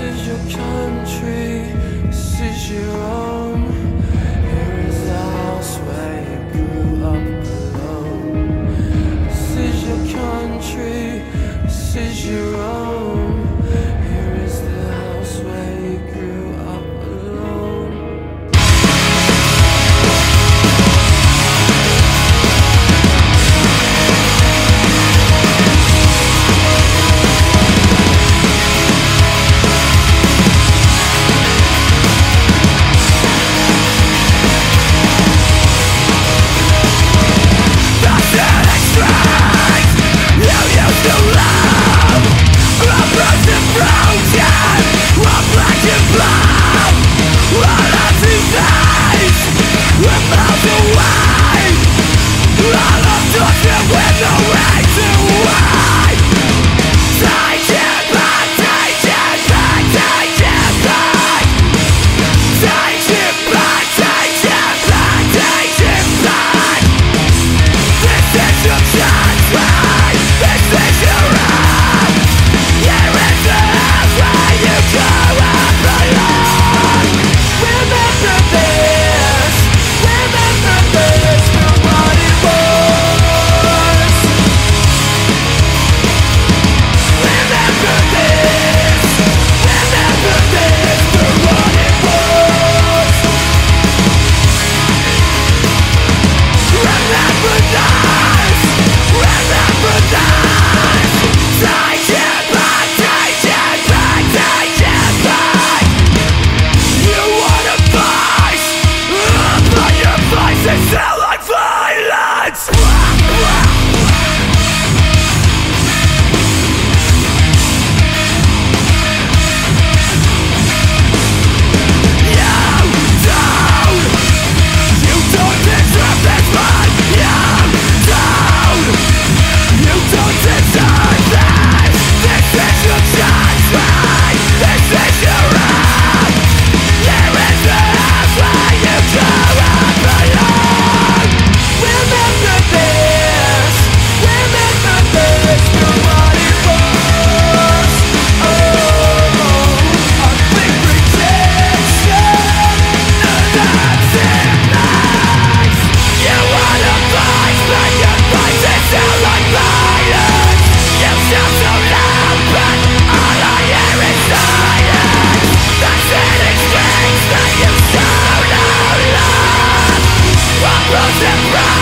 is your country, this is your home.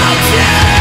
Yeah!